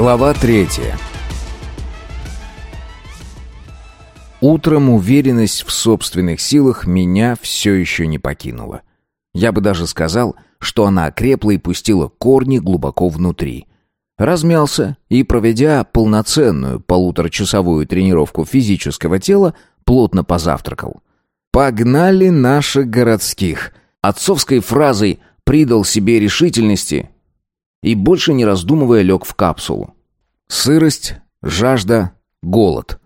Глава третья. Утром уверенность в собственных силах меня все еще не покинула. Я бы даже сказал, что она окрепла и пустила корни глубоко внутри. Размялся и, проведя полноценную полуторачасовую тренировку физического тела, плотно позавтракал. «Погнали наших городских!» Отцовской фразой придал себе решительности и, больше не раздумывая, лег в капсулу. Сырость, жажда, голод.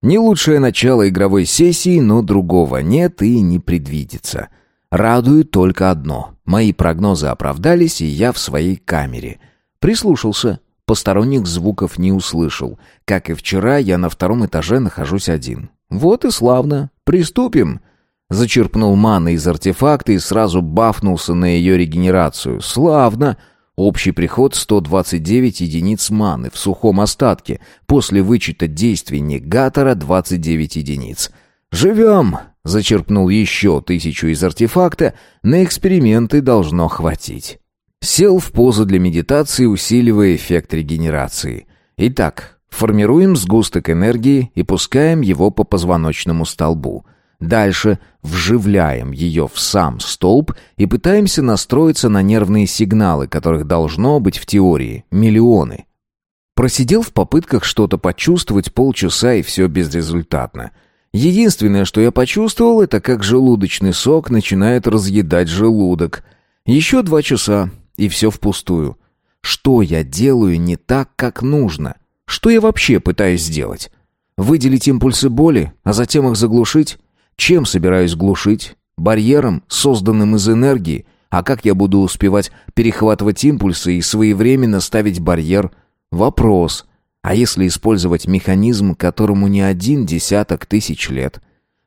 Не лучшее начало игровой сессии, но другого нет и не предвидится. Радует только одно. Мои прогнозы оправдались, и я в своей камере. Прислушался. Посторонних звуков не услышал. Как и вчера, я на втором этаже нахожусь один. Вот и славно. Приступим. Зачерпнул маны из артефакта и сразу бафнулся на ее регенерацию. Славно. Общий приход 129 единиц маны в сухом остатке. После вычета действий негатора 29 единиц. «Живем!» — зачерпнул еще тысячу из артефакта. На эксперименты должно хватить. Сел в позу для медитации, усиливая эффект регенерации. Итак, формируем сгусток энергии и пускаем его по позвоночному столбу — Дальше вживляем ее в сам столб и пытаемся настроиться на нервные сигналы, которых должно быть в теории миллионы. Просидел в попытках что-то почувствовать полчаса и все безрезультатно. Единственное, что я почувствовал, это как желудочный сок начинает разъедать желудок. Еще два часа, и все впустую. Что я делаю не так, как нужно? Что я вообще пытаюсь сделать? Выделить импульсы боли, а затем их заглушить? Чем собираюсь глушить? Барьером, созданным из энергии? А как я буду успевать перехватывать импульсы и своевременно ставить барьер? Вопрос. А если использовать механизм, которому не один десяток тысяч лет?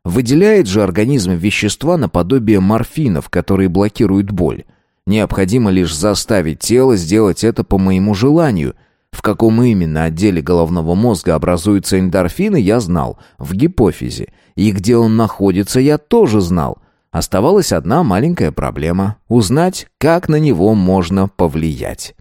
Выделяет же организм вещества наподобие морфинов, которые блокируют боль. Необходимо лишь заставить тело сделать это по моему желанию. В каком именно отделе головного мозга образуются эндорфины, я знал, в гипофизе. И где он находится, я тоже знал. Оставалась одна маленькая проблема — узнать, как на него можно повлиять.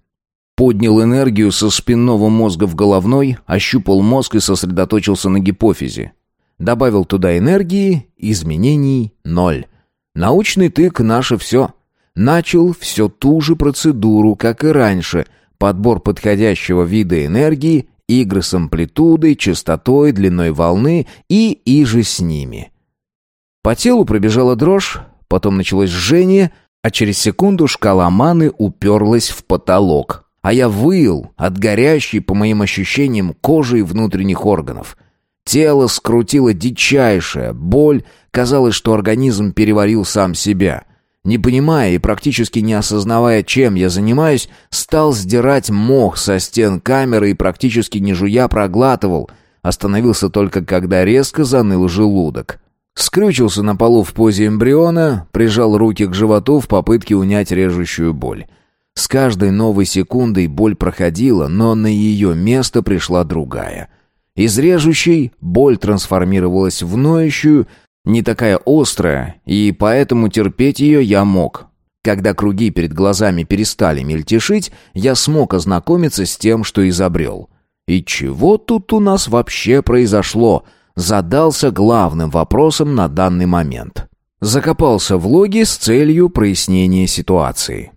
Поднял энергию со спинного мозга в головной, ощупал мозг и сосредоточился на гипофизе. Добавил туда энергии, изменений ноль. Научный тык — наше все. Начал все ту же процедуру, как и раньше — подбор подходящего вида энергии, игры с амплитудой, частотой, длиной волны и иже с ними. По телу пробежала дрожь, потом началось жжение, а через секунду шкала маны уперлась в потолок. А я выл от горящей, по моим ощущениям, кожи и внутренних органов. Тело скрутило дичайшая боль, казалось, что организм переварил сам себя — не понимая и практически не осознавая, чем я занимаюсь, стал сдирать мох со стен камеры и практически не жуя проглатывал. Остановился только, когда резко заныл желудок. Скрючился на полу в позе эмбриона, прижал руки к животу в попытке унять режущую боль. С каждой новой секундой боль проходила, но на ее место пришла другая. Из режущей боль трансформировалась в ноющую, не такая острая, и поэтому терпеть ее я мог. Когда круги перед глазами перестали мельтешить, я смог ознакомиться с тем, что изобрел. И чего тут у нас вообще произошло? Задался главным вопросом на данный момент. Закопался в логи с целью прояснения ситуации.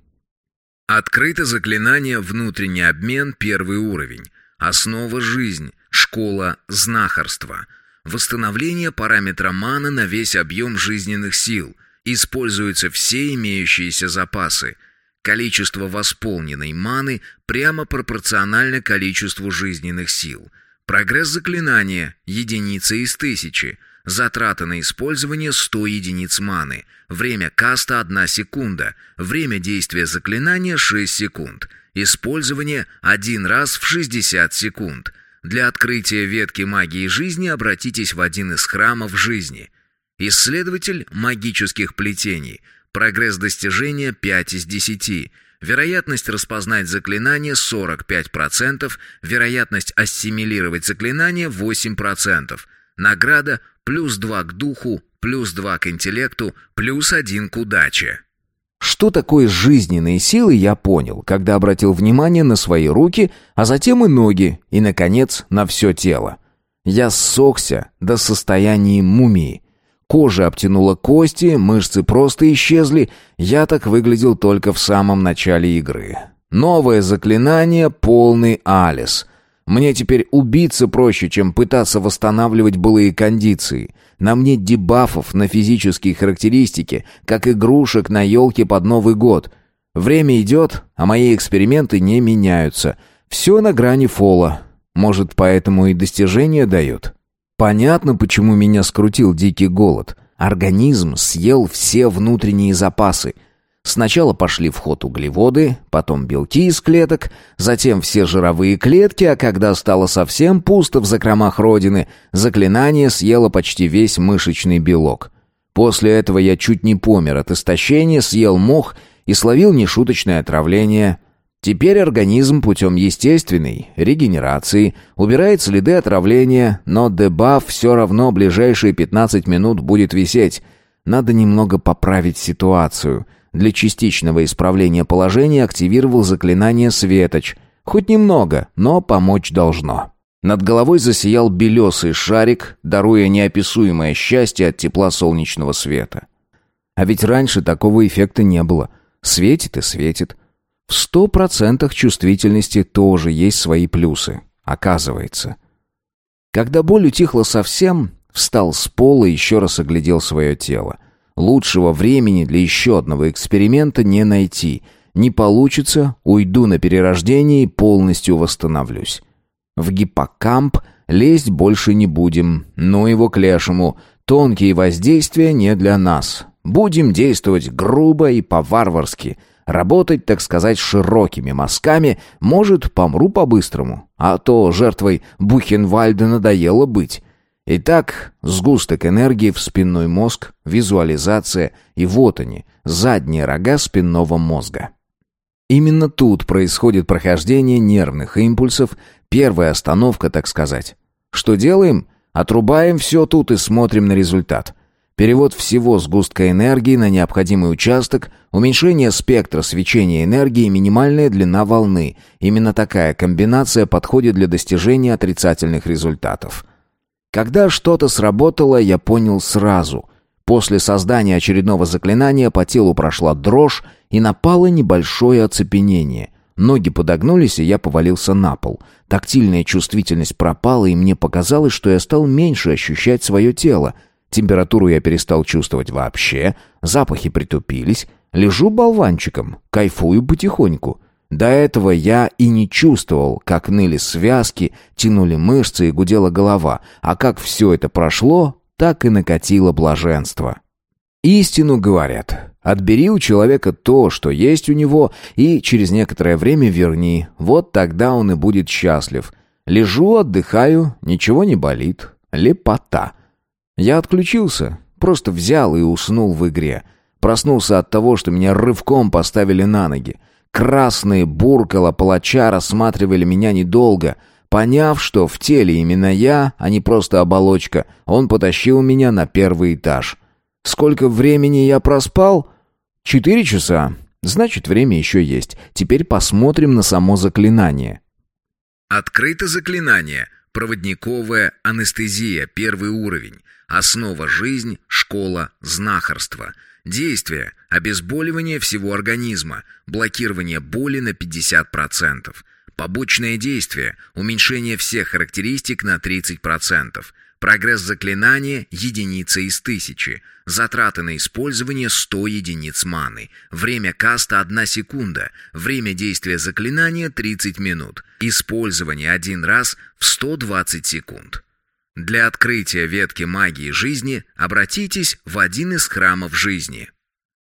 Открыто заклинание «Внутренний обмен» первый уровень. Основа жизнь. Школа знахарства. Восстановление параметра маны на весь объем жизненных сил. Используются все имеющиеся запасы. Количество восполненной маны прямо пропорционально количеству жизненных сил. Прогресс заклинания – единица из тысячи. Затраты на использование 100 единиц маны. Время каста 1 секунда. Время действия заклинания 6 секунд. Использование один раз в 60 секунд. Для открытия ветки магии жизни обратитесь в один из храмов жизни. Исследователь магических плетений. Прогресс достижения 5 из 10. Вероятность распознать заклинание 45%, вероятность ассимилировать заклинание 8%. Награда плюс 2 к духу, плюс 2 к интеллекту, плюс 1 к удаче. Что такое жизненные силы, я понял, когда обратил внимание на свои руки, а затем и ноги, и, наконец, на все тело. Я ссохся до состояния мумии. Кожа обтянула кости, мышцы просто исчезли. Я так выглядел только в самом начале игры. Новое заклинание — полный Алис. Мне теперь убиться проще, чем пытаться восстанавливать былые кондиции. На мне дебафов на физические характеристики, как игрушек на елке под Новый год. Время идет, а мои эксперименты не меняются. Все на грани фола. Может, поэтому и достижения дают? Понятно, почему меня скрутил дикий голод. Организм съел все внутренние запасы. Сначала пошли в ход углеводы, потом белки из клеток, затем все жировые клетки, а когда стало совсем пусто в закромах родины, заклинание съело почти весь мышечный белок. После этого я чуть не помер от истощения, съел мох и словил нешуточное отравление Теперь организм путем естественной регенерации убирает следы отравления, но дебаф все равно ближайшие 15 минут будет висеть. Надо немного поправить ситуацию. Для частичного исправления положения активировал заклинание «Светоч». Хоть немного, но помочь должно. Над головой засиял белесый шарик, даруя неописуемое счастье от тепла солнечного света. А ведь раньше такого эффекта не было. Светит и светит. В сто процентах чувствительности тоже есть свои плюсы, оказывается. Когда боль утихла совсем, встал с пола и еще раз оглядел свое тело. Лучшего времени для еще одного эксперимента не найти. Не получится, уйду на перерождение и полностью восстановлюсь. В гиппокамп лезть больше не будем, но его к лешему. Тонкие воздействия не для нас. Будем действовать грубо и по-варварски — Работать, так сказать, широкими мазками, может, помру по-быстрому. А то жертвой Бухенвальда надоело быть. Итак, сгусток энергии в спинной мозг, визуализация, и вот они, задние рога спинного мозга. Именно тут происходит прохождение нервных импульсов, первая остановка, так сказать. Что делаем? Отрубаем все тут и смотрим на результат. Перевод всего сгустка энергии на необходимый участок, уменьшение спектра свечения энергии и минимальная длина волны. Именно такая комбинация подходит для достижения отрицательных результатов. Когда что-то сработало, я понял сразу. После создания очередного заклинания по телу прошла дрожь и напало небольшое оцепенение. Ноги подогнулись, и я повалился на пол. Тактильная чувствительность пропала, и мне показалось, что я стал меньше ощущать свое тело — Температуру я перестал чувствовать вообще, запахи притупились. Лежу болванчиком, кайфую потихоньку. До этого я и не чувствовал, как ныли связки, тянули мышцы и гудела голова, а как все это прошло, так и накатило блаженство. Истину говорят. Отбери у человека то, что есть у него, и через некоторое время верни. Вот тогда он и будет счастлив. Лежу, отдыхаю, ничего не болит. Лепота. Я отключился, просто взял и уснул в игре. Проснулся от того, что меня рывком поставили на ноги. Красные буркала палача рассматривали меня недолго. Поняв, что в теле именно я, а не просто оболочка, он потащил меня на первый этаж. Сколько времени я проспал? Четыре часа. Значит, время еще есть. Теперь посмотрим на само заклинание. Открыто заклинание. Проводниковая анестезия, первый уровень. Основа жизнь, школа, знахарство. Действие – обезболивание всего организма, блокирование боли на 50%. Побочное действие – уменьшение всех характеристик на 30%. Прогресс заклинания – единица из тысячи. Затраты на использование – 100 единиц маны. Время каста – 1 секунда. Время действия заклинания – 30 минут. Использование один раз в 120 секунд. Для открытия ветки магии жизни обратитесь в один из храмов жизни.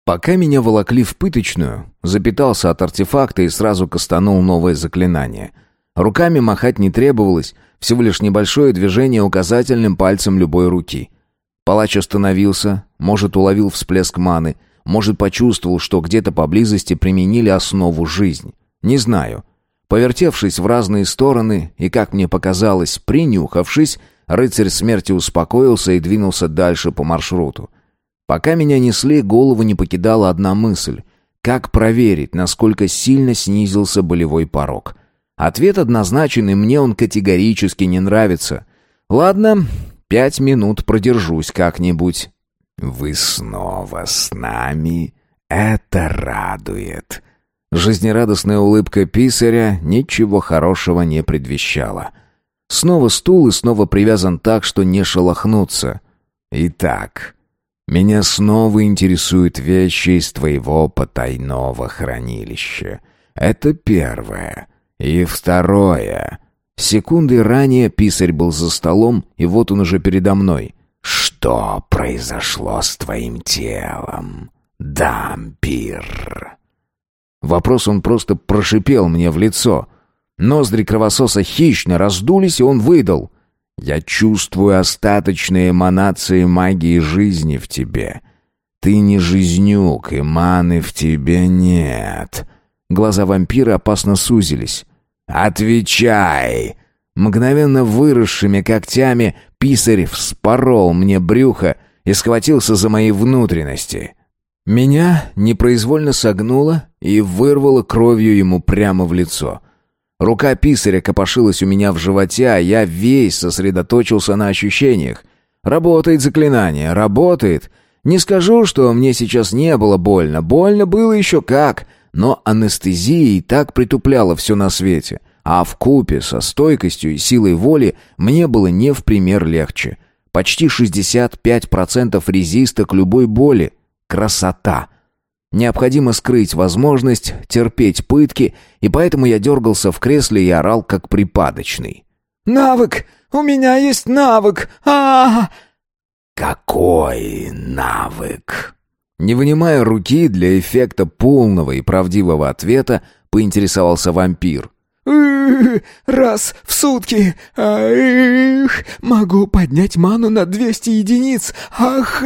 Пока меня волокли в пыточную, запитался от артефакта и сразу кастанул новое заклинание. Руками махать не требовалось, всего лишь небольшое движение указательным пальцем любой руки. Палач остановился, может, уловил всплеск маны, может, почувствовал, что где-то поблизости применили основу жизнь. Не знаю. Повертевшись в разные стороны и, как мне показалось, принюхавшись, Рыцарь смерти успокоился и двинулся дальше по маршруту. Пока меня несли, голову не покидала одна мысль. Как проверить, насколько сильно снизился болевой порог? Ответ однозначен, и мне он категорически не нравится. Ладно, пять минут продержусь как-нибудь. «Вы снова с нами? Это радует!» Жизнерадостная улыбка писаря ничего хорошего не предвещала. Снова стул и снова привязан так, что не шелохнуться. «Итак, меня снова интересуют вещи из твоего потайного хранилища. Это первое. И второе. Секунды ранее писарь был за столом, и вот он уже передо мной. Что произошло с твоим телом, дампир? Вопрос он просто прошипел мне в лицо. Ноздри кровососа хищно раздулись, и он выдал. «Я чувствую остаточные эманации магии жизни в тебе. Ты не жизнюк, и маны в тебе нет». Глаза вампира опасно сузились. «Отвечай!» Мгновенно выросшими когтями писарь вспорол мне брюхо и схватился за мои внутренности. Меня непроизвольно согнуло и вырвало кровью ему прямо в лицо. Рука писаря копошилась у меня в животе, а я весь сосредоточился на ощущениях. Работает заклинание, работает. Не скажу, что мне сейчас не было больно. Больно было еще как, но анестезия и так притупляла все на свете. А в купе со стойкостью и силой воли мне было не в пример легче. Почти 65% резиста к любой боли. Красота! Необходимо скрыть возможность терпеть пытки, и поэтому я дергался в кресле и орал, как припадочный. «Навык! У меня есть навык! а, -а, -а «Какой навык?» Не вынимая руки для эффекта полного и правдивого ответа, поинтересовался вампир. «Раз в сутки! Ах, могу поднять ману на двести единиц! Ах!»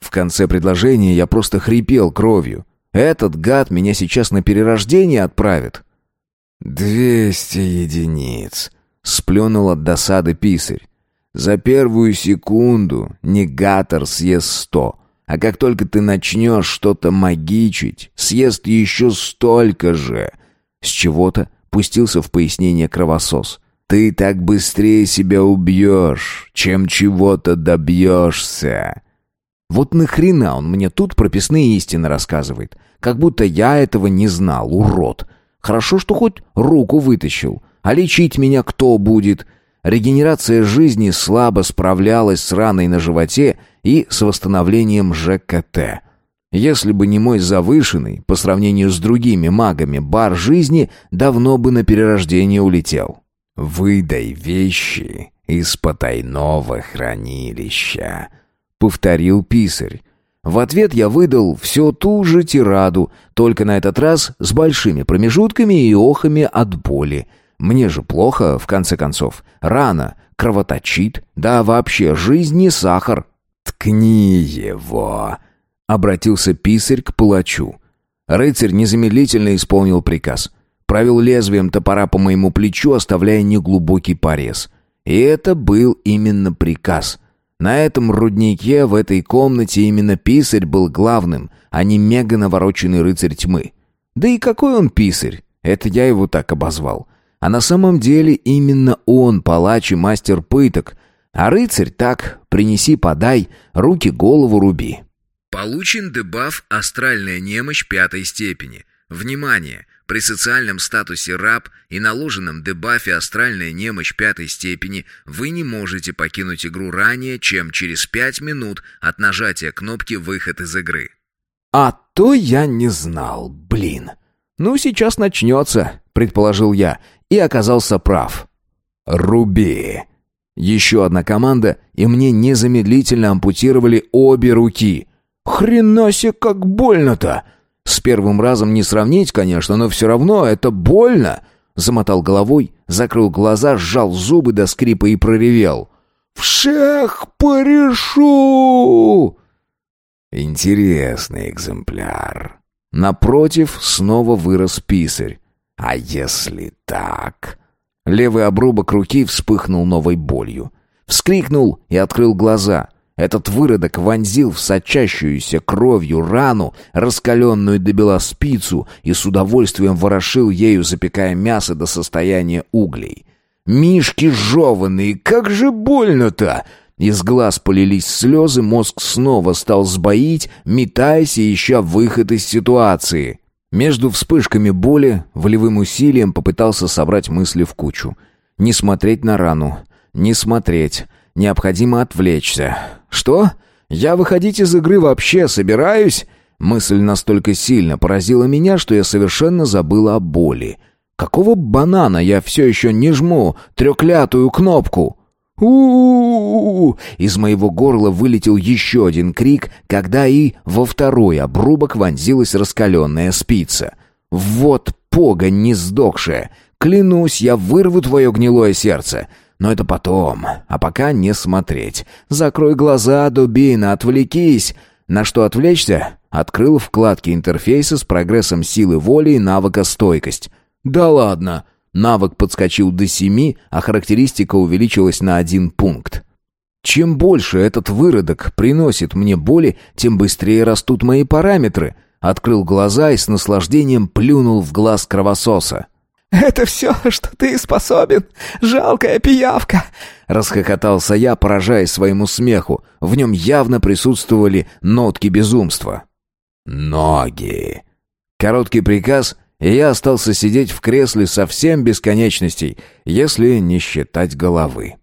В конце предложения я просто хрипел кровью. Этот гад меня сейчас на перерождение отправит. «Двести единиц!» — сплюнул от досады писарь. «За первую секунду негатор съест сто, а как только ты начнешь что-то магичить, съест еще столько же!» С чего-то пустился в пояснение кровосос. «Ты так быстрее себя убьешь, чем чего-то добьешься!» Вот нахрена он мне тут прописные истины рассказывает? Как будто я этого не знал, урод. Хорошо, что хоть руку вытащил. А лечить меня кто будет? Регенерация жизни слабо справлялась с раной на животе и с восстановлением ЖКТ. Если бы не мой завышенный, по сравнению с другими магами, бар жизни, давно бы на перерождение улетел. «Выдай вещи из потайного хранилища», — повторил писарь. В ответ я выдал все ту же тираду, только на этот раз с большими промежутками и охами от боли. Мне же плохо, в конце концов. Рана, кровоточит, да вообще жизнь не сахар. «Ткни его!» — обратился писарь к палачу. Рыцарь незамедлительно исполнил приказ. Провел лезвием топора по моему плечу, оставляя неглубокий порез. И это был именно приказ — на этом руднике, в этой комнате именно писарь был главным, а не мега навороченный рыцарь тьмы. Да и какой он писарь? Это я его так обозвал. А на самом деле именно он палач и мастер пыток. А рыцарь так, принеси, подай, руки голову руби. Получен дебаф «Астральная немощь пятой степени». Внимание! При социальном статусе раб и наложенном дебафе «Астральная немощь пятой степени» вы не можете покинуть игру ранее, чем через пять минут от нажатия кнопки «Выход из игры». «А то я не знал, блин. Ну, сейчас начнется», — предположил я, и оказался прав. «Руби». Еще одна команда, и мне незамедлительно ампутировали обе руки. «Хрена себе, как больно-то!» С первым разом не сравнить, конечно, но все равно это больно. Замотал головой, закрыл глаза, сжал зубы до скрипа и проревел. «Всех порешу!» Интересный экземпляр. Напротив снова вырос писарь. А если так? Левый обрубок руки вспыхнул новой болью. Вскрикнул и открыл глаза. Этот выродок вонзил в сочащуюся кровью рану, раскаленную до бела спицу, и с удовольствием ворошил ею, запекая мясо до состояния углей. «Мишки жеванные, как же больно-то!» Из глаз полились слезы, мозг снова стал сбоить, метаясь и ища выход из ситуации. Между вспышками боли, волевым усилием попытался собрать мысли в кучу. Не смотреть на рану, не смотреть, необходимо отвлечься. «Что? Я выходить из игры вообще собираюсь?» Мысль настолько сильно поразила меня, что я совершенно забыл о боли. Какого банана я все еще не жму трехлятую кнопку? у у, -у Из моего горла вылетел еще один крик, когда и во второй обрубок вонзилась раскаленная спица. «Вот погонь не сдохшая! Клянусь, я вырву твое гнилое сердце!» Но это потом, а пока не смотреть. Закрой глаза, дубина, отвлекись. На что отвлечься? Открыл вкладки интерфейса с прогрессом силы воли и навыка стойкость. Да ладно. Навык подскочил до семи, а характеристика увеличилась на один пункт. Чем больше этот выродок приносит мне боли, тем быстрее растут мои параметры. Открыл глаза и с наслаждением плюнул в глаз кровососа. «Это все, что ты способен, жалкая пиявка!» Расхохотался я, поражаясь своему смеху. В нем явно присутствовали нотки безумства. «Ноги!» Короткий приказ, и я остался сидеть в кресле совсем бесконечностей, если не считать головы.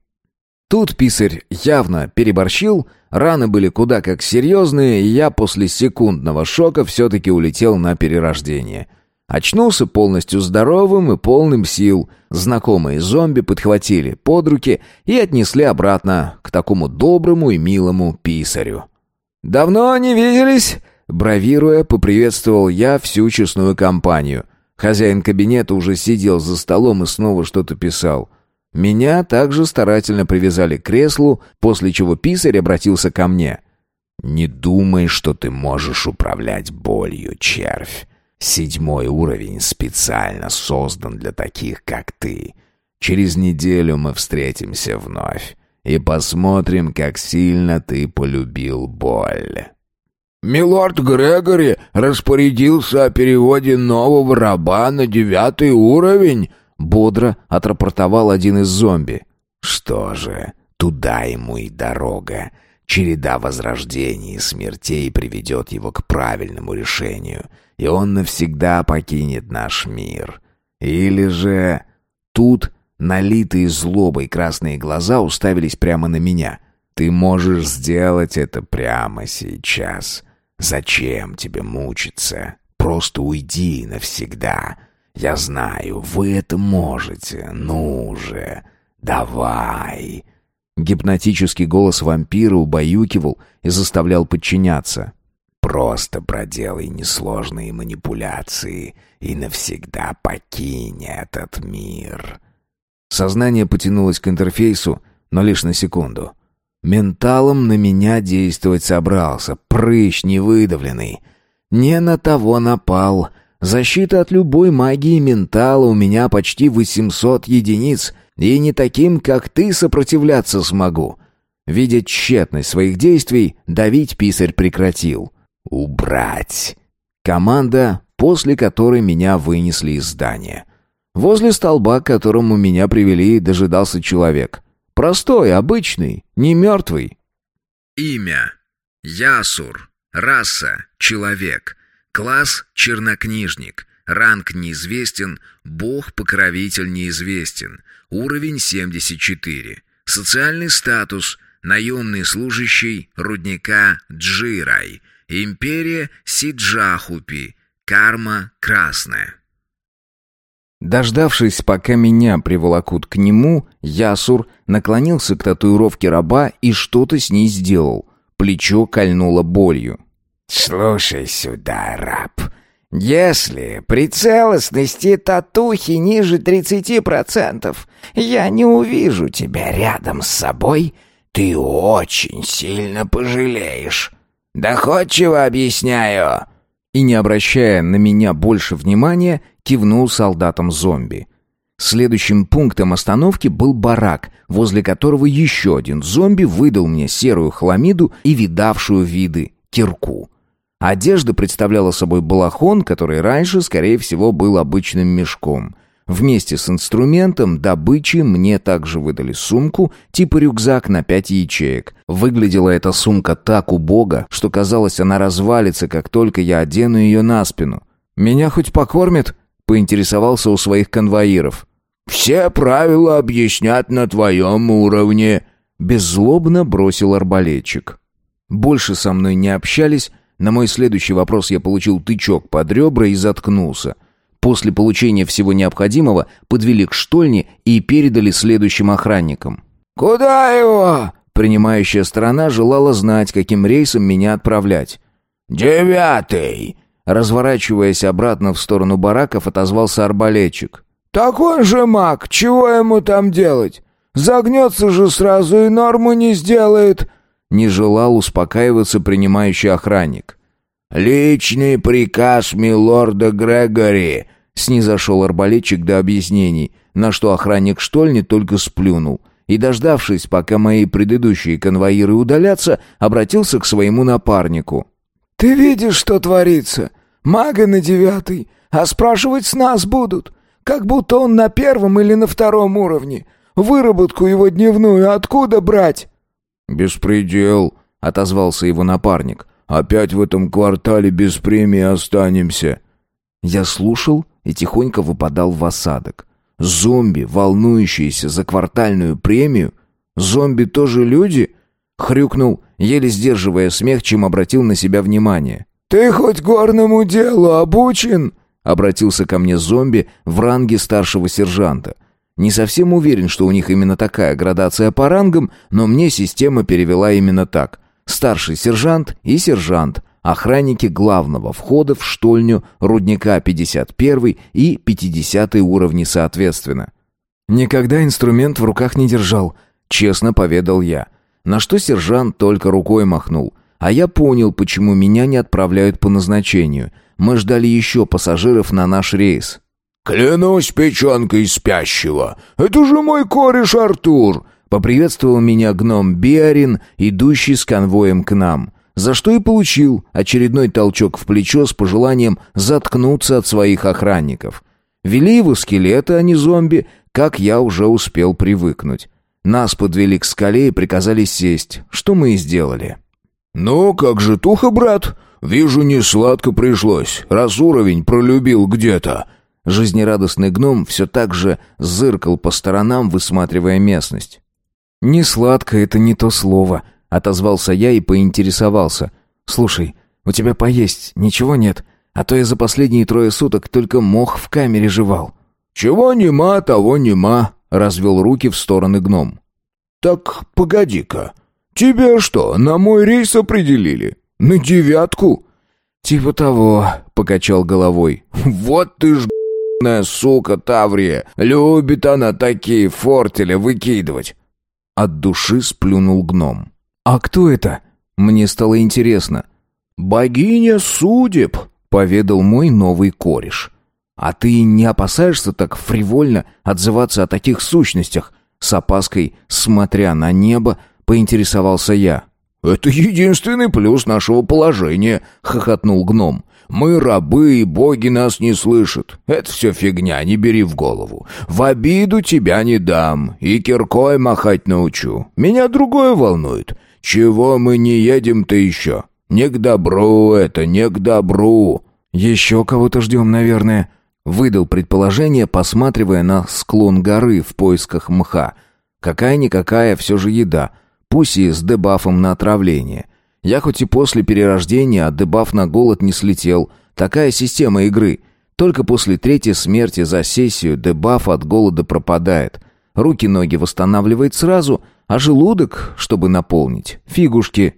Тут писарь явно переборщил, раны были куда как серьезные, и я после секундного шока все-таки улетел на перерождение — Очнулся полностью здоровым и полным сил. Знакомые зомби подхватили под руки и отнесли обратно к такому доброму и милому писарю. «Давно не виделись?» Бравируя, поприветствовал я всю честную компанию. Хозяин кабинета уже сидел за столом и снова что-то писал. Меня также старательно привязали к креслу, после чего писарь обратился ко мне. «Не думай, что ты можешь управлять болью, червь. Седьмой уровень специально создан для таких, как ты. Через неделю мы встретимся вновь и посмотрим, как сильно ты полюбил боль». «Милорд Грегори распорядился о переводе нового раба на девятый уровень», — бодро отрапортовал один из зомби. «Что же, туда ему и дорога. Череда возрождений и смертей приведет его к правильному решению и он навсегда покинет наш мир. Или же... Тут налитые злобой красные глаза уставились прямо на меня. Ты можешь сделать это прямо сейчас. Зачем тебе мучиться? Просто уйди навсегда. Я знаю, вы это можете. Ну же, давай. Гипнотический голос вампира убаюкивал и заставлял подчиняться. Просто проделай несложные манипуляции и навсегда покинь этот мир. Сознание потянулось к интерфейсу, но лишь на секунду. Менталом на меня действовать собрался, прыщ невыдавленный. Не на того напал. Защита от любой магии ментала у меня почти 800 единиц, и не таким, как ты, сопротивляться смогу. Видя тщетность своих действий, давить писарь прекратил. «Убрать!» Команда, после которой меня вынесли из здания. Возле столба, к которому меня привели, дожидался человек. Простой, обычный, не мертвый. Имя. Ясур. Раса. Человек. Класс. Чернокнижник. Ранг неизвестен. Бог-покровитель неизвестен. Уровень 74. Социальный статус. Наемный служащий рудника Джирай. Империя Сиджахупи. Карма красная. Дождавшись, пока меня приволокут к нему, Ясур наклонился к татуировке раба и что-то с ней сделал. Плечо кольнуло болью. «Слушай сюда, раб. Если при целостности татухи ниже 30%, я не увижу тебя рядом с собой, ты очень сильно пожалеешь. «Доходчиво объясняю!» И, не обращая на меня больше внимания, кивнул солдатам зомби. Следующим пунктом остановки был барак, возле которого еще один зомби выдал мне серую хламиду и видавшую виды кирку. Одежда представляла собой балахон, который раньше, скорее всего, был обычным мешком. Вместе с инструментом добычи мне также выдали сумку, типа рюкзак на пять ячеек. Выглядела эта сумка так убого, что казалось, она развалится, как только я одену ее на спину. «Меня хоть покормят?» — поинтересовался у своих конвоиров. «Все правила объяснят на твоем уровне», — беззлобно бросил арбалетчик. Больше со мной не общались, на мой следующий вопрос я получил тычок под ребра и заткнулся. После получения всего необходимого подвели к штольне и передали следующим охранникам. «Куда его?» Принимающая сторона желала знать, каким рейсом меня отправлять. «Девятый!» Разворачиваясь обратно в сторону бараков, отозвался арбалетчик. «Так он же маг, чего ему там делать? Загнется же сразу и норму не сделает!» Не желал успокаиваться принимающий охранник. «Личный приказ милорда Грегори!» Снизошел арбалетчик до объяснений, на что охранник штольни только сплюнул. И, дождавшись, пока мои предыдущие конвоиры удалятся, обратился к своему напарнику. «Ты видишь, что творится? Мага на девятый, а спрашивать с нас будут. Как будто он на первом или на втором уровне. Выработку его дневную откуда брать?» «Беспредел», — отозвался его напарник. «Опять в этом квартале без премии останемся». Я слушал и тихонько выпадал в осадок. Зомби, волнующиеся за квартальную премию? Зомби тоже люди? Хрюкнул, еле сдерживая смех, чем обратил на себя внимание. «Ты хоть горному делу обучен?» Обратился ко мне зомби в ранге старшего сержанта. Не совсем уверен, что у них именно такая градация по рангам, но мне система перевела именно так. Старший сержант и сержант, охранники главного входа в штольню рудника 51 и 50 уровни соответственно. Никогда инструмент в руках не держал, честно поведал я. На что сержант только рукой махнул. А я понял, почему меня не отправляют по назначению. Мы ждали еще пассажиров на наш рейс. «Клянусь печенкой спящего! Это же мой кореш Артур!» Поприветствовал меня гном Биарин, идущий с конвоем к нам. За что и получил очередной толчок в плечо с пожеланием заткнуться от своих охранников. Вели его скелеты, а не зомби, как я уже успел привыкнуть. Нас подвели к скале и приказали сесть, что мы и сделали. «Ну, как же туха, брат? Вижу, не сладко пришлось, раз уровень пролюбил где-то», Жизнерадостный гном все так же зыркал по сторонам, высматривая местность. «Не сладко, это не то слово», — отозвался я и поинтересовался. «Слушай, у тебя поесть ничего нет? А то я за последние трое суток только мох в камере жевал». «Чего нема, того нема», — развел руки в стороны гном. «Так, погоди-ка, тебя что, на мой рейс определили? На девятку?» «Типа того», — покачал головой. «Вот ты ж сука Таврия. Любит она такие фортели выкидывать. От души сплюнул гном. А кто это? Мне стало интересно. Богиня судеб, поведал мой новый кореш. А ты не опасаешься так фривольно отзываться о таких сущностях? С опаской, смотря на небо, поинтересовался я. «Это единственный плюс нашего положения», — хохотнул гном. Мы рабы, и боги нас не слышат. Это все фигня, не бери в голову. В обиду тебя не дам, и киркой махать научу. Меня другое волнует. Чего мы не едем-то еще? Не к добру это, не к добру. Еще кого-то ждем, наверное. Выдал предположение, посматривая на склон горы в поисках мха. Какая-никакая все же еда, пусть и с дебафом на отравление. Я хоть и после перерождения, а дебаф на голод не слетел. Такая система игры. Только после третьей смерти за сессию дебаф от голода пропадает. Руки-ноги восстанавливает сразу, а желудок, чтобы наполнить, фигушки.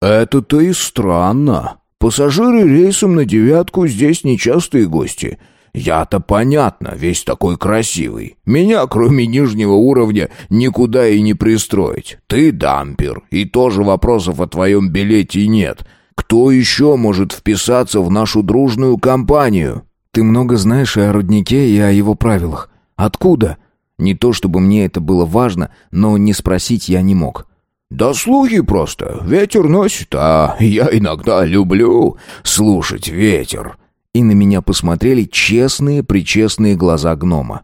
«Это-то и странно. Пассажиры рейсом на девятку здесь нечастые гости. Я-то понятно, весь такой красивый. Меня, кроме нижнего уровня, никуда и не пристроить. Ты дампер, и тоже вопросов о твоем билете нет. Кто еще может вписаться в нашу дружную компанию?» «Ты много знаешь и о руднике, и о его правилах. Откуда? Не то чтобы мне это было важно, но не спросить я не мог. «Да слухи просто. Ветер носит, а я иногда люблю слушать ветер». И на меня посмотрели честные-причестные глаза гнома.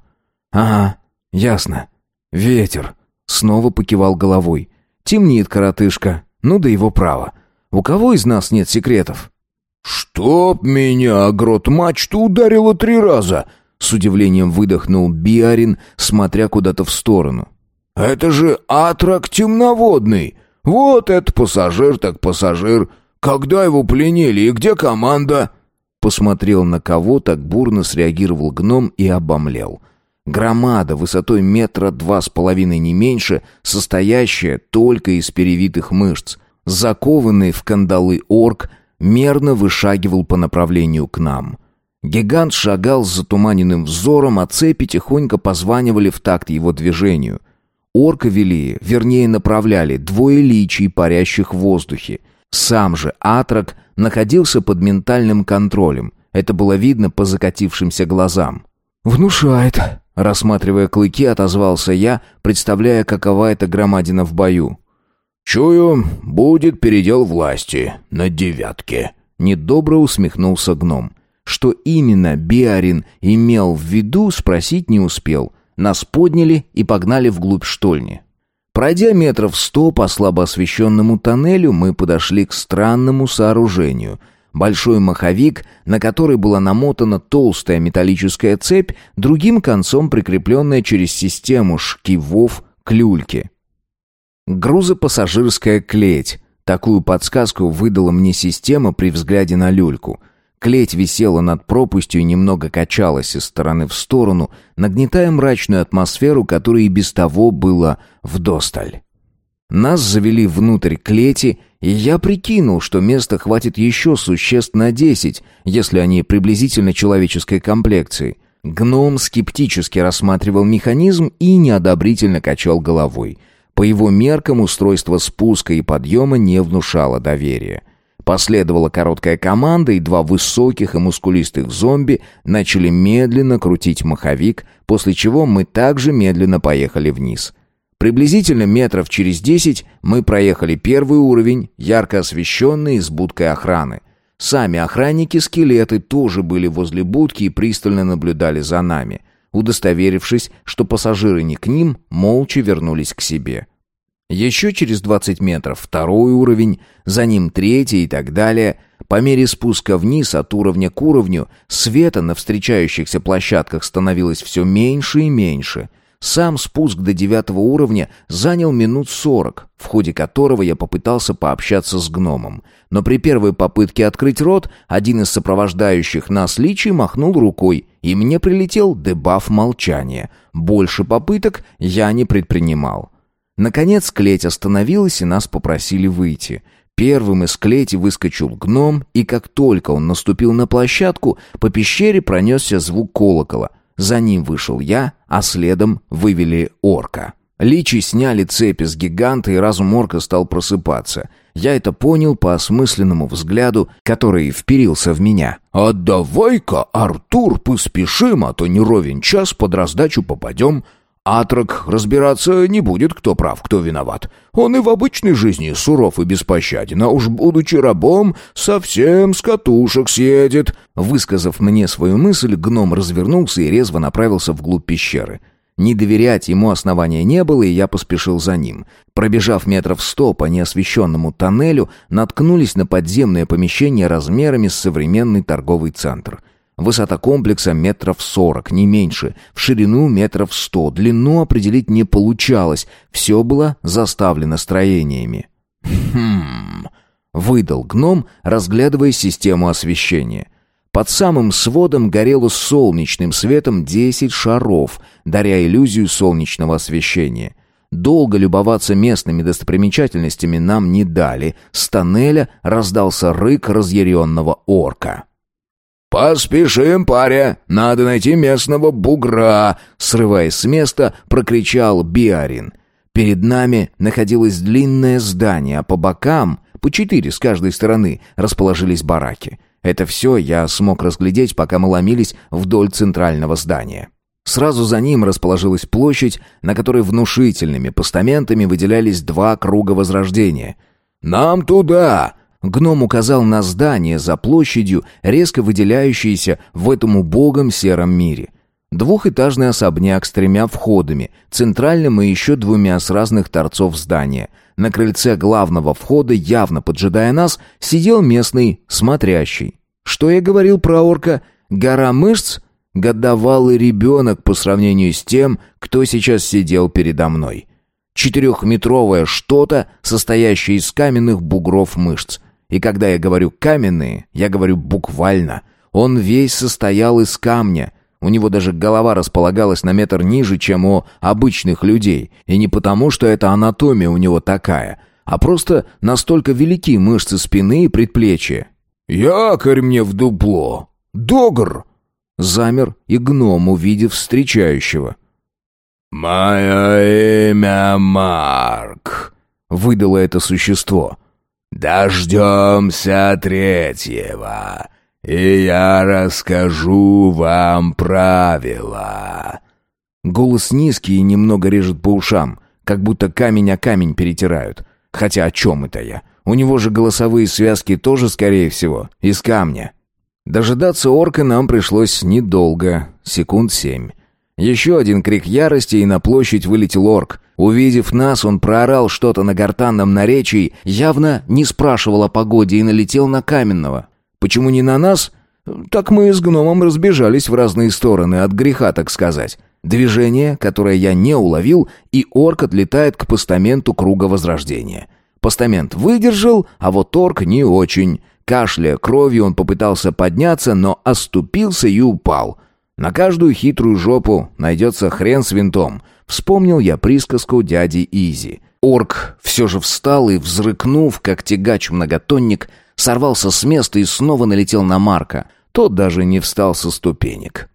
«Ага, ясно. Ветер». Снова покивал головой. «Темнит коротышка. Ну да его право. У кого из нас нет секретов?» «Чтоб меня грот мачту ударило три раза!» С удивлением выдохнул Биарин, смотря куда-то в сторону. «Это же атрак темноводный! Вот это пассажир так пассажир! Когда его пленили и где команда?» Посмотрел на кого, так бурно среагировал гном и обомлел. Громада высотой метра два с половиной не меньше, состоящая только из перевитых мышц. Закованный в кандалы орк мерно вышагивал по направлению к нам. Гигант шагал с затуманенным взором, а цепи тихонько позванивали в такт его движению. Орка вели, вернее направляли, двое личий, парящих в воздухе. Сам же Атрак находился под ментальным контролем. Это было видно по закатившимся глазам. «Внушает», — рассматривая клыки, отозвался я, представляя, какова эта громадина в бою. «Чую, будет передел власти на девятке», — недобро усмехнулся гном. Что именно Биарин имел в виду, спросить не успел. Нас подняли и погнали вглубь штольни. Пройдя метров сто по слабо освещенному тоннелю, мы подошли к странному сооружению. Большой маховик, на который была намотана толстая металлическая цепь, другим концом прикрепленная через систему шкивов к люльке. Грузопассажирская клеть. Такую подсказку выдала мне система при взгляде на люльку — Клеть висела над пропастью и немного качалась из стороны в сторону, нагнетая мрачную атмосферу, которая и без того была вдосталь. Нас завели внутрь клети, и я прикинул, что места хватит еще существ на десять, если они приблизительно человеческой комплекции. Гном скептически рассматривал механизм и неодобрительно качал головой. По его меркам устройство спуска и подъема не внушало доверия. Последовала короткая команда, и два высоких и мускулистых зомби начали медленно крутить маховик, после чего мы также медленно поехали вниз. Приблизительно метров через десять мы проехали первый уровень, ярко освещенный с будкой охраны. Сами охранники-скелеты тоже были возле будки и пристально наблюдали за нами. Удостоверившись, что пассажиры не к ним, молча вернулись к себе. Еще через 20 метров второй уровень, за ним третий и так далее. По мере спуска вниз от уровня к уровню света на встречающихся площадках становилось все меньше и меньше. Сам спуск до девятого уровня занял минут сорок, в ходе которого я попытался пообщаться с гномом. Но при первой попытке открыть рот, один из сопровождающих нас личий махнул рукой, и мне прилетел дебаф молчания. Больше попыток я не предпринимал. Наконец клеть остановилась, и нас попросили выйти. Первым из клети выскочил гном, и как только он наступил на площадку, по пещере пронесся звук колокола. За ним вышел я, а следом вывели орка. Личи сняли цепи с гиганта, и разум орка стал просыпаться. Я это понял по осмысленному взгляду, который вперился в меня. «А давай-ка, Артур, поспешим, а то не ровен час под раздачу попадем», Атрак разбираться не будет, кто прав, кто виноват. Он и в обычной жизни суров и беспощаден, а уж будучи рабом, совсем с катушек съедет». Высказав мне свою мысль, гном развернулся и резво направился вглубь пещеры. Не доверять ему основания не было, и я поспешил за ним. Пробежав метров сто по неосвещенному тоннелю, наткнулись на подземное помещение размерами с современный торговый центр — Высота комплекса метров сорок, не меньше, в ширину метров сто, длину определить не получалось, все было заставлено строениями. «Хм...» — выдал гном, разглядывая систему освещения. Под самым сводом горело солнечным светом десять шаров, даря иллюзию солнечного освещения. Долго любоваться местными достопримечательностями нам не дали. С тоннеля раздался рык разъяренного орка. «Поспешим, паря! Надо найти местного бугра!» Срываясь с места, прокричал Биарин. Перед нами находилось длинное здание, а по бокам, по четыре с каждой стороны, расположились бараки. Это все я смог разглядеть, пока мы ломились вдоль центрального здания. Сразу за ним расположилась площадь, на которой внушительными постаментами выделялись два круга возрождения. «Нам туда!» Гном указал на здание за площадью, резко выделяющееся в этом убогом сером мире. Двухэтажный особняк с тремя входами, центральным и еще двумя с разных торцов здания. На крыльце главного входа, явно поджидая нас, сидел местный смотрящий. Что я говорил про орка? Гора мышц? Годовалый ребенок по сравнению с тем, кто сейчас сидел передо мной. Четырехметровое что-то, состоящее из каменных бугров мышц. И когда я говорю «каменные», я говорю буквально. Он весь состоял из камня. У него даже голова располагалась на метр ниже, чем у обычных людей. И не потому, что эта анатомия у него такая, а просто настолько велики мышцы спины и предплечья. «Якорь мне в дупло! Догр!» Замер и гном, увидев встречающего. «Мое имя Марк», — выдало это существо. «Дождемся третьего, и я расскажу вам правила». Голос низкий и немного режет по ушам, как будто камень о камень перетирают. Хотя о чем это я? У него же голосовые связки тоже, скорее всего, из камня. Дожидаться орка нам пришлось недолго, секунд семь. Еще один крик ярости, и на площадь вылетел орк. Увидев нас, он проорал что-то на гортанном наречии, явно не спрашивал о погоде и налетел на каменного. Почему не на нас? Так мы с гномом разбежались в разные стороны, от греха, так сказать. Движение, которое я не уловил, и орк отлетает к постаменту круга возрождения. Постамент выдержал, а вот орк не очень. Кашляя кровью, он попытался подняться, но оступился и упал. На каждую хитрую жопу найдется хрен с винтом. Вспомнил я присказку дяди Изи. Орк все же встал и, взрыкнув, как тягач-многотонник, сорвался с места и снова налетел на Марка. Тот даже не встал со ступенек.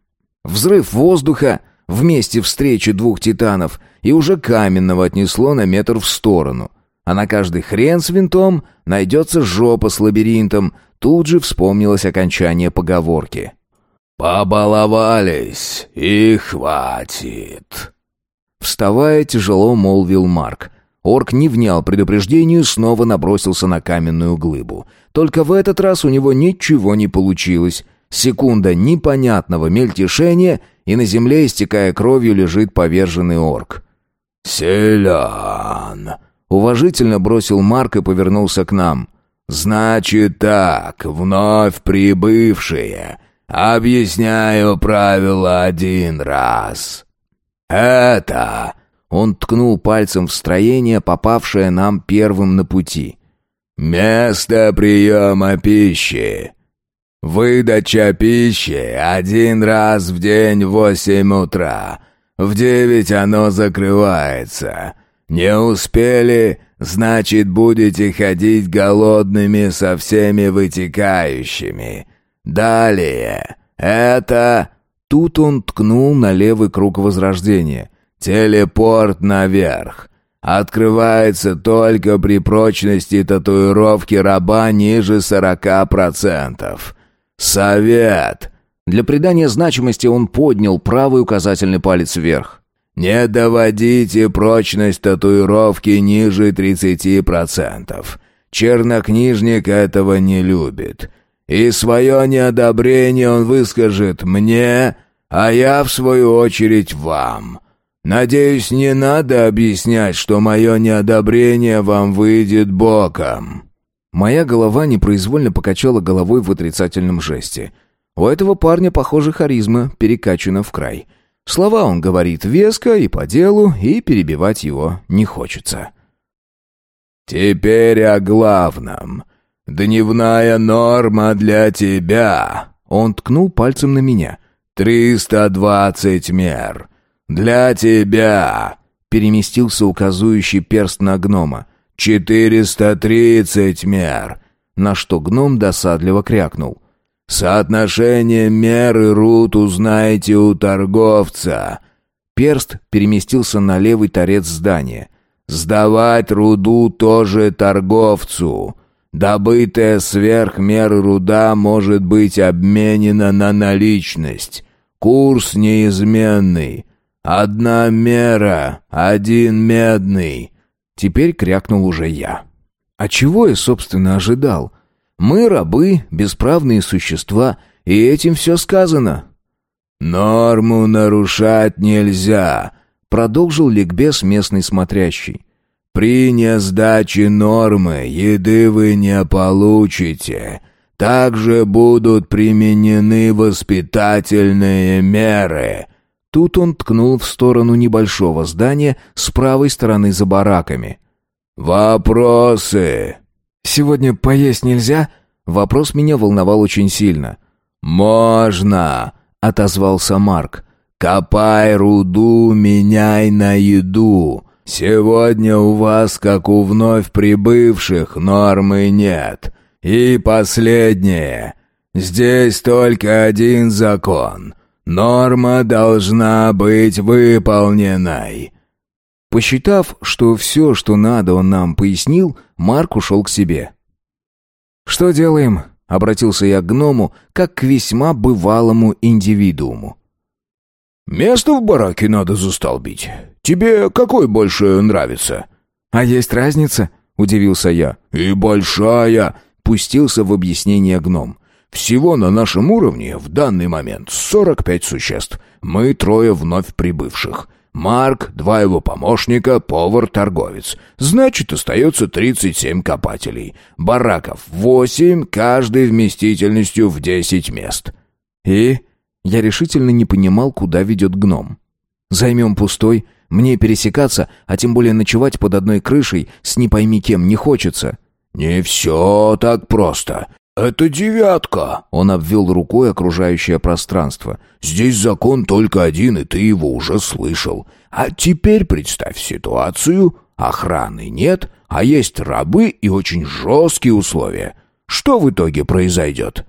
Взрыв воздуха вместе встречи двух титанов и уже каменного отнесло на метр в сторону. А на каждый хрен с винтом найдется жопа с лабиринтом. Тут же вспомнилось окончание поговорки. «Побаловались, и хватит!» Вставая, тяжело молвил Марк. Орк не внял предупреждению, снова набросился на каменную глыбу. Только в этот раз у него ничего не получилось. Секунда непонятного мельтешения, и на земле, истекая кровью, лежит поверженный орк. «Селян!» Уважительно бросил Марк и повернулся к нам. «Значит так, вновь прибывшие. Объясняю правила один раз. Это...» Он ткнул пальцем в строение, попавшее нам первым на пути. «Место приема пищи. Выдача пищи один раз в день в восемь утра. В девять оно закрывается. Не успели, значит, будете ходить голодными со всеми вытекающими. Далее. Это... Тут он ткнул на левый круг возрождения. Телепорт наверх. Открывается только при прочности татуировки раба ниже сорока процентов. Совет. Для придания значимости он поднял правый указательный палец вверх. Не доводите прочность татуировки ниже 30%. Чернокнижник этого не любит. И свое неодобрение он выскажет мне, а я, в свою очередь, вам. Надеюсь, не надо объяснять, что мое неодобрение вам выйдет боком». Моя голова непроизвольно покачала головой в отрицательном жесте. У этого парня, похоже, харизма перекачана в край. Слова он говорит веско и по делу, и перебивать его не хочется. «Теперь о главном. Дневная норма для тебя». Он ткнул пальцем на меня. «Триста двадцать мер. Для тебя». Переместился указующий перст на гнома. «Четыреста тридцать мер». На что гном досадливо крякнул. «Соотношение меры рут узнаете у торговца». Перст переместился на левый торец здания. «Сдавать руду тоже торговцу. Добытая сверх меры руда может быть обменена на наличность. Курс неизменный. Одна мера, один медный. Теперь крякнул уже я. А чего я, собственно, ожидал? Мы рабы, бесправные существа, и этим все сказано. «Норму нарушать нельзя», — продолжил ликбез местный смотрящий. «При несдаче нормы еды вы не получите. Также будут применены воспитательные меры». Тут он ткнул в сторону небольшого здания с правой стороны за бараками. «Вопросы?» «Сегодня поесть нельзя?» Вопрос меня волновал очень сильно. «Можно!» — отозвался Марк. «Копай руду, меняй на еду. Сегодня у вас, как у вновь прибывших, нормы нет. И последнее. Здесь только один закон. Норма должна быть выполненной». Посчитав, что все, что надо, он нам пояснил, Марк ушел к себе. «Что делаем?» — обратился я к гному, как к весьма бывалому индивидууму. «Место в бараке надо застолбить. Тебе какой больше нравится?» «А есть разница?» — удивился я. «И большая!» — пустился в объяснение гном. «Всего на нашем уровне в данный момент сорок пять существ. Мы трое вновь прибывших. Марк, два его помощника, повар, торговец. Значит, остается 37 копателей. Бараков 8, каждый вместительностью в 10 мест. И я решительно не понимал, куда ведет гном. Займем пустой, мне пересекаться, а тем более ночевать под одной крышей с не пойми кем не хочется. «Не все так просто. «Это девятка!» — он обвел рукой окружающее пространство. «Здесь закон только один, и ты его уже слышал. А теперь представь ситуацию. Охраны нет, а есть рабы и очень жесткие условия. Что в итоге произойдет?»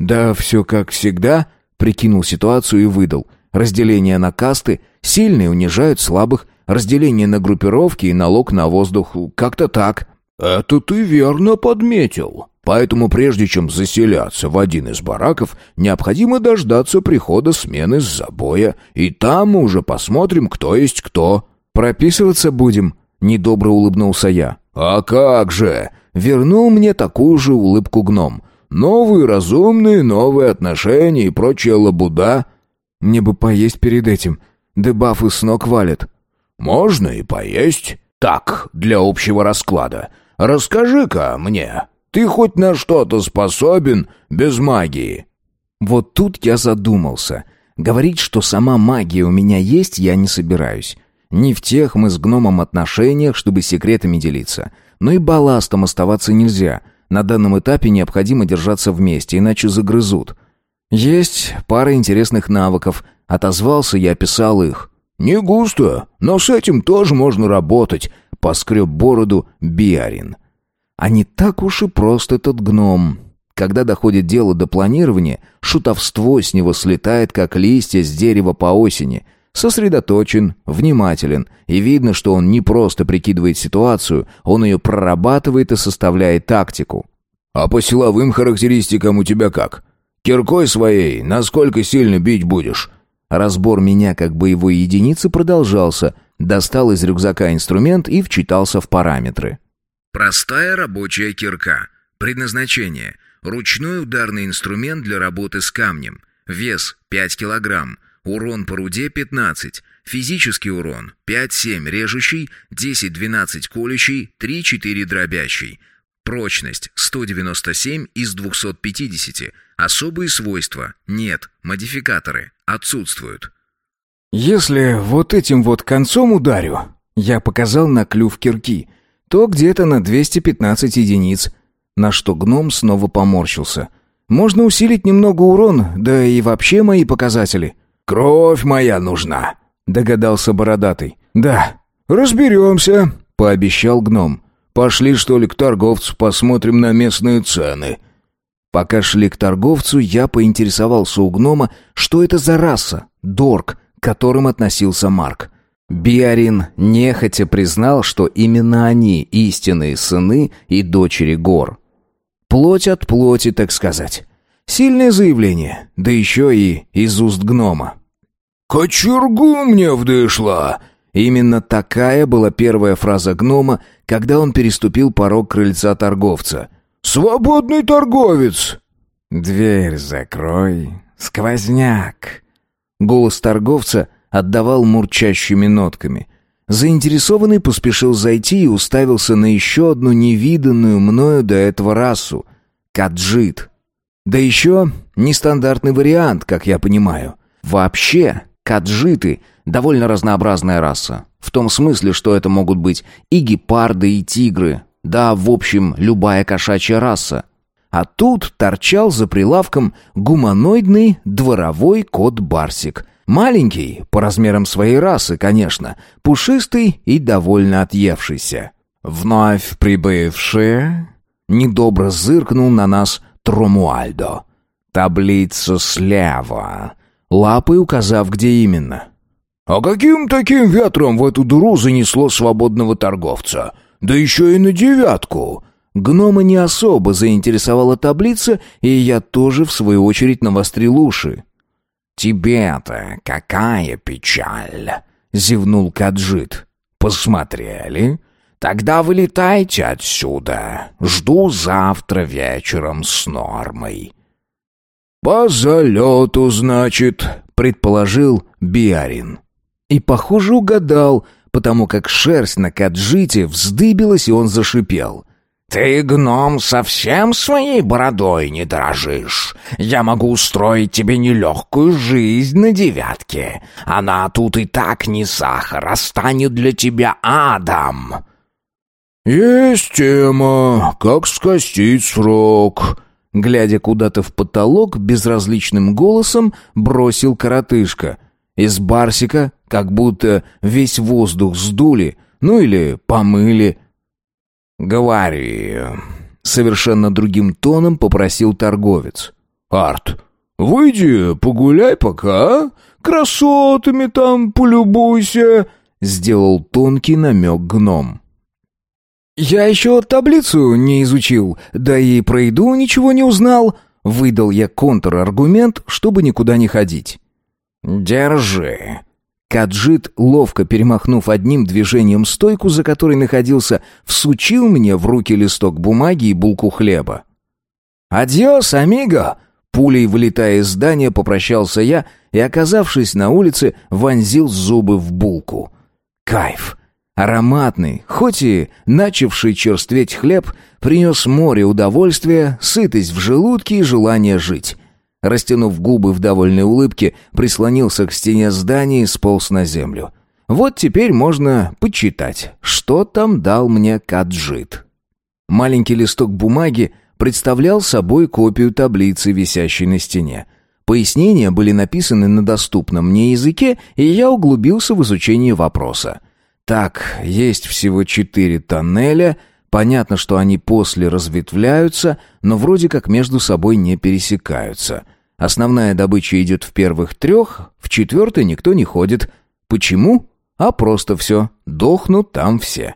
«Да все как всегда», — прикинул ситуацию и выдал. «Разделение на касты, сильные унижают слабых, разделение на группировки и налог на воздух, как-то так». «Это ты верно подметил», Поэтому прежде чем заселяться в один из бараков, необходимо дождаться прихода смены с забоя, и там уже посмотрим, кто есть кто. Прописываться будем, недобро улыбнулся я. А как же? Вернул мне такую же улыбку гном. Новые разумные, новые отношения и прочая лабуда. Мне бы поесть перед этим. Дебафы с ног валят. Можно и поесть. Так, для общего расклада. Расскажи-ка мне, ты хоть на что-то способен без магии?» Вот тут я задумался. Говорить, что сама магия у меня есть, я не собираюсь. Не в тех мы с гномом отношениях, чтобы секретами делиться. Но и балластом оставаться нельзя. На данном этапе необходимо держаться вместе, иначе загрызут. Есть пара интересных навыков. Отозвался я, описал их. «Не густо, но с этим тоже можно работать», — поскреб бороду Биарин. А не так уж и прост этот гном. Когда доходит дело до планирования, шутовство с него слетает, как листья с дерева по осени. Сосредоточен, внимателен, и видно, что он не просто прикидывает ситуацию, он ее прорабатывает и составляет тактику. «А по силовым характеристикам у тебя как? Киркой своей насколько сильно бить будешь?» Разбор меня как боевой единицы продолжался, достал из рюкзака инструмент и вчитался в параметры. Простая рабочая кирка. Предназначение. Ручной ударный инструмент для работы с камнем. Вес 5 кг. Урон по руде 15. Физический урон 5-7 режущий, 10-12 колющий, 3-4 дробящий. Прочность 197 из 250. Особые свойства нет. Модификаторы отсутствуют. Если вот этим вот концом ударю, я показал на клюв кирки – то где-то на 215 единиц. На что гном снова поморщился. Можно усилить немного урон, да и вообще мои показатели. «Кровь моя нужна», — догадался бородатый. «Да, разберемся», — пообещал гном. «Пошли, что ли, к торговцу, посмотрим на местные цены». Пока шли к торговцу, я поинтересовался у гнома, что это за раса, дорк, к которым относился Марк. Биарин нехотя признал, что именно они истинные сыны и дочери гор. Плоть от плоти, так сказать. Сильное заявление, да еще и из уст гнома. «Кочергу мне вдышла!» Именно такая была первая фраза гнома, когда он переступил порог крыльца торговца. «Свободный торговец!» «Дверь закрой, сквозняк!» Голос торговца отдавал мурчащими нотками. Заинтересованный поспешил зайти и уставился на еще одну невиданную мною до этого расу — каджит. Да еще нестандартный вариант, как я понимаю. Вообще, каджиты — довольно разнообразная раса. В том смысле, что это могут быть и гепарды, и тигры. Да, в общем, любая кошачья раса. А тут торчал за прилавком гуманоидный дворовой кот-барсик — Маленький, по размерам своей расы, конечно, пушистый и довольно отъевшийся. Вновь прибывшие недобро зыркнул на нас Тромуальдо. Таблица слева, лапой указав, где именно. «А каким таким ветром в эту дуру занесло свободного торговца? Да еще и на девятку!» Гнома не особо заинтересовала таблица, и я тоже, в свою очередь, навострил уши. «Тебе-то какая печаль!» — зевнул Каджит. «Посмотрели? Тогда вылетайте отсюда. Жду завтра вечером с нормой». «По залету, значит», — предположил Биарин. И, похоже, угадал, потому как шерсть на Каджите вздыбилась, и он зашипел. «Ты, гном, совсем своей бородой не дрожишь. Я могу устроить тебе нелегкую жизнь на девятке. Она тут и так не сахар, а станет для тебя адом». «Есть тема, как скостить срок», — глядя куда-то в потолок, безразличным голосом бросил коротышка. Из барсика как будто весь воздух сдули, ну или помыли, «Говори», — совершенно другим тоном попросил торговец. «Арт, выйди, погуляй пока, а? Красотами там полюбуйся», — сделал тонкий намек гном. «Я еще таблицу не изучил, да и про еду ничего не узнал», — выдал я контраргумент, чтобы никуда не ходить. «Держи», Каджит, ловко перемахнув одним движением стойку, за которой находился, всучил мне в руки листок бумаги и булку хлеба. «Адьос, амиго!» Пулей, вылетая из здания, попрощался я и, оказавшись на улице, вонзил зубы в булку. Кайф! Ароматный, хоть и начавший черстветь хлеб, принес море удовольствия, сытость в желудке и желание жить. Растянув губы в довольной улыбке, прислонился к стене здания и сполз на землю. Вот теперь можно почитать, что там дал мне Каджит. Маленький листок бумаги представлял собой копию таблицы, висящей на стене. Пояснения были написаны на доступном мне языке, и я углубился в изучение вопроса. Так, есть всего четыре тоннеля, понятно, что они после разветвляются, но вроде как между собой не пересекаются. Основная добыча идет в первых трех, в четвертый никто не ходит. Почему? А просто все. Дохнут там все.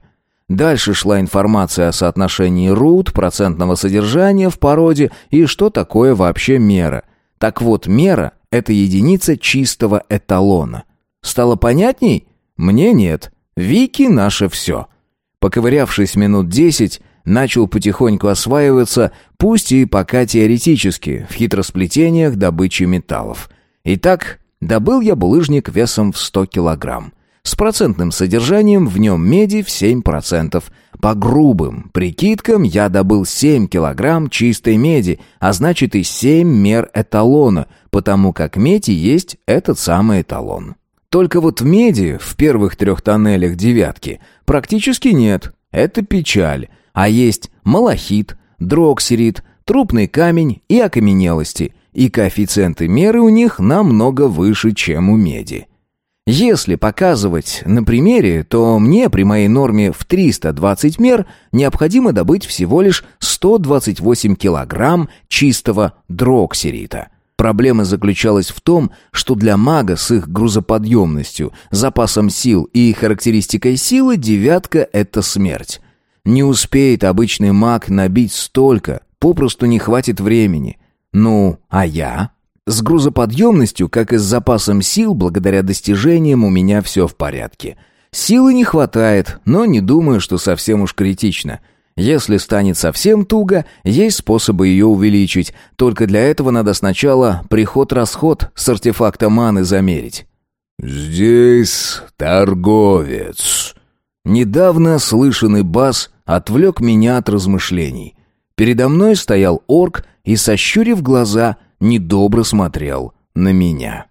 Дальше шла информация о соотношении руд, процентного содержания в породе и что такое вообще мера. Так вот, мера — это единица чистого эталона. Стало понятней? Мне нет. Вики — наше все. Поковырявшись минут десять, начал потихоньку осваиваться, пусть и пока теоретически, в хитросплетениях добычи металлов. Итак, добыл я булыжник весом в 100 килограмм. С процентным содержанием в нем меди в 7%. По грубым прикидкам я добыл 7 килограмм чистой меди, а значит и 7 мер эталона, потому как меди есть этот самый эталон. Только вот меди в первых трех тоннелях девятки практически нет. Это печаль. А есть малахит, дроксерит, трупный камень и окаменелости, и коэффициенты меры у них намного выше, чем у меди. Если показывать на примере, то мне при моей норме в 320 мер необходимо добыть всего лишь 128 килограмм чистого дроксерита. Проблема заключалась в том, что для мага с их грузоподъемностью, запасом сил и характеристикой силы девятка — это смерть. Не успеет обычный маг набить столько, попросту не хватит времени. Ну, а я? С грузоподъемностью, как и с запасом сил, благодаря достижениям у меня все в порядке. Силы не хватает, но не думаю, что совсем уж критично. Если станет совсем туго, есть способы ее увеличить, только для этого надо сначала приход-расход с артефакта маны замерить. «Здесь торговец». Недавно слышанный бас отвлек меня от размышлений. Передо мной стоял орк и, сощурив глаза, недобро смотрел на меня.